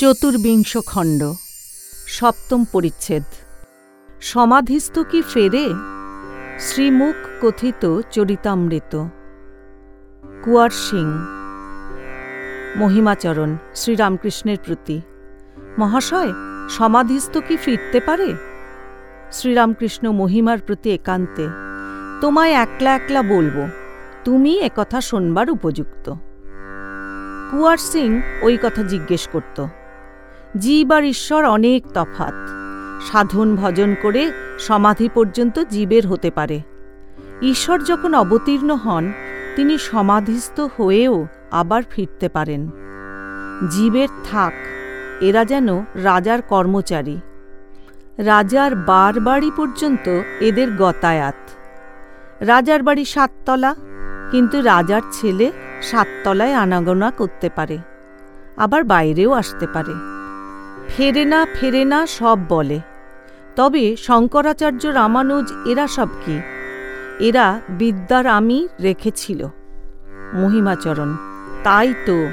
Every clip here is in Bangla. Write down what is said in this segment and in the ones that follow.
চতুর্বিংশ খণ্ড, সপ্তম পরিচ্ছেদ। সমাধিস্থ কি ফেরে? শ্রীমুখ কথিত চরিতামৃত। কুয়ার সিং মহিমাচরণ, শ্রীরামকৃষ্ণের প্রতি। মহাশয়, সমাধিস্থ কি ফিরতে পারে? শ্রীরামকৃষ্ণ মহিমার প্রতি একান্তে। তোমায় একলা একলা বলব, তুমি একথা শোনবার উপযুক্ত। কুয়ার সিং ওই কথা জিজ্ঞেস করত। জীব আর ঈশ্বর অনেক তফাত সাধন ভজন করে সমাধি পর্যন্ত জীবের হতে পারে। ঈশ্বর যখন অবতীর্ণ হন, তিনি সমাধিস্থ হয়েও আবার ফিরতে পারেন। জীবের থাক, এরা যেন রাজার কর্মচারী। রাজার বার বাড়ি পর্যন্ত এদের গতায়াত। রাজার বাড়ি সাততলা, কিন্তু রাজার ছেলে সাততলায় আনাগোনা করতে পারে। আবার বাইরেও আসতে পারে। ফেরে না ফেরে না সব বলে। তবে শঙ্করাচার্য রামানুজ, এরা সব কি? এরা বিদ্যার আমি রেখেছিল। মহিমাচরণ, তাই তো,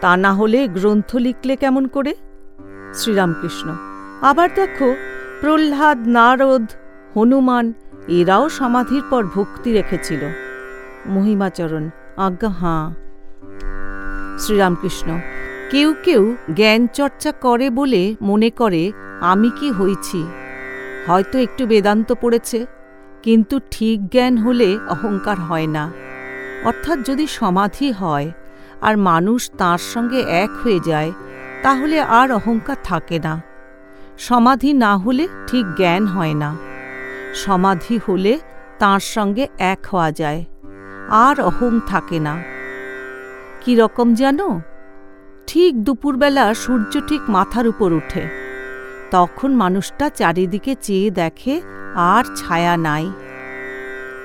তা না হলে গ্রন্থ লিখলে কেমন করে? শ্রীরামকৃষ্ণ, আবার দেখো, প্রহ্লাদ, নারদ, হনুমান, এরাও সমাধির পর ভক্তি রেখেছিল। মহিমাচরণ, আজ্ঞা, হাঁ। শ্রীরামকৃষ্ণ কেউ কেউ জ্ঞান চর্চা করে বলে মনে করে, আমি কি হইছি? হয়তো একটু বেদান্ত পড়েছে, কিন্তু ঠিক জ্ঞান হলে অহংকার হয় না। অর্থাৎ যদি সমাধি হয় আর মানুষ তার সঙ্গে এক হয়ে যায়, তাহলে আর অহংকার থাকে না। সমাধি না হলে ঠিক জ্ঞান হয় না। সমাধি হলে তার সঙ্গে এক হওয়া যায়, আর অহং থাকে না। কি রকম জানো? ঠিক দুপুরবেলা সূর্য ঠিক মাথার উপর উঠে তখন মানুষটা চারিদিকে চেয়ে দেখে, আর ছায়া নাই।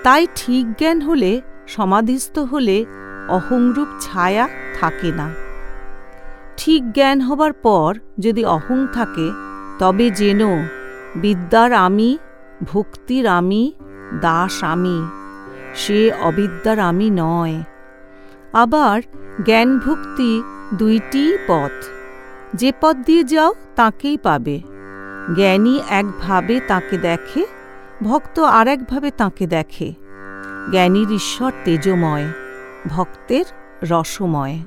তাই ঠিক জ্ঞান হলে, সমাধিস্থ হলে অহংরূপ ছায়া থাকে না। ঠিক জ্ঞান হবার পর যদি অহং থাকে, তবে যেন বিদ্যার আমি, ভক্তির আমি, দাস আমি, সে অবিদ্যার আমি নয়। আবার জ্ঞান ভক্তি দুইটি পথ। যে পথ দিয়ে যাও, তাকেই পাবে। জ্ঞানী একভাবে তাকে দেখে, ভক্ত আর একভাবে তাঁকে দেখে। জ্ঞানীর ঈশ্বর তেজময়, ভক্তের রসময়।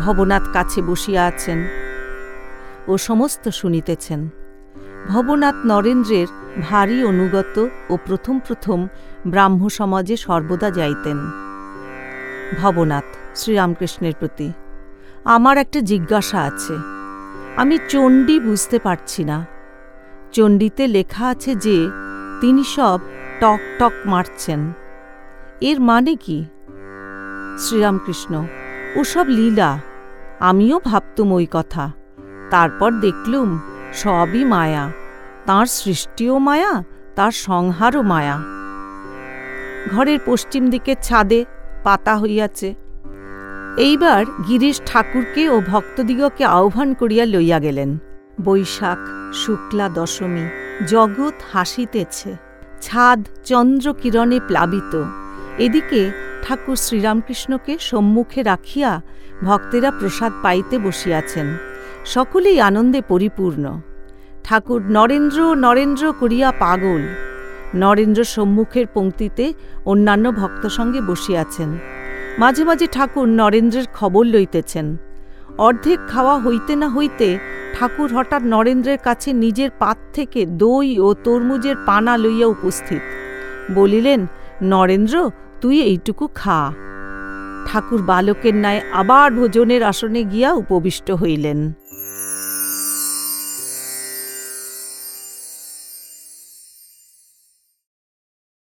ভবনাথ কাছে বসিয়া আছেন ও সমস্ত শুনিতেছেন। ভবনাথ নরেন্দ্রের ভারী অনুগত ও প্রথম প্রথম ব্রাহ্ম সমাজে সর্বদা যাইতেন। ভবনাথ শ্রীরামকৃষ্ণের প্রতি। আমার একটা জিজ্ঞাসা আছে। আমি চণ্ডী বুঝতে পারছি না। চণ্ডীতে লেখা আছে যে, তিনি সব টক টক মারছেন। এর মানে কি? শ্রীরামকৃষ্ণ, ওসব লীলা, আমিও ভাবতুম ওই কথা। তারপর দেখলুম, সবই মায়া। তার সৃষ্টিও মায়া, তার সংহারও মায়া। ঘরের পশ্চিম দিকের ছাদে পাতা হইয়াছে। এইবার গিরিশ ঠাকুরকে ও ভক্তদিগকে আহ্বান করিয়া লইয়া গেলেন। বৈশাখ, শুক্লা দশমী, জগৎ হাসিতেছে। ছাদ চন্দ্রকিরণে প্লাবিত। এদিকে ঠাকুর শ্রীরামকৃষ্ণকে সম্মুখে রাখিয়া ভক্তেরা প্রসাদ পাইতে বসিয়াছেন। সকলেই আনন্দে পরিপূর্ণ। ঠাকুর নরেন্দ্র নরেন্দ্র করিয়া পাগল। নরেন্দ্র সম্মুখের পঙ্ক্তিতে অন্যান্য ভক্ত সঙ্গে বসিয়াছেন। মাঝে মাঝে ঠাকুর নরেন্দ্রের খবর লইতেছেন। অর্ধেক খাওয়া হইতে না হইতে ঠাকুর হঠাৎ নরেন্দ্রের কাছে নিজের পাত থেকে দই ও তরমুজের পানা লইয়া উপস্থিত। বলিলেন, নরেন্দ্র, তুই এইটুকু খা। ঠাকুর বালকের ন্যায় আবার ভোজনের আসনে গিয়া উপবিষ্ট হইলেন।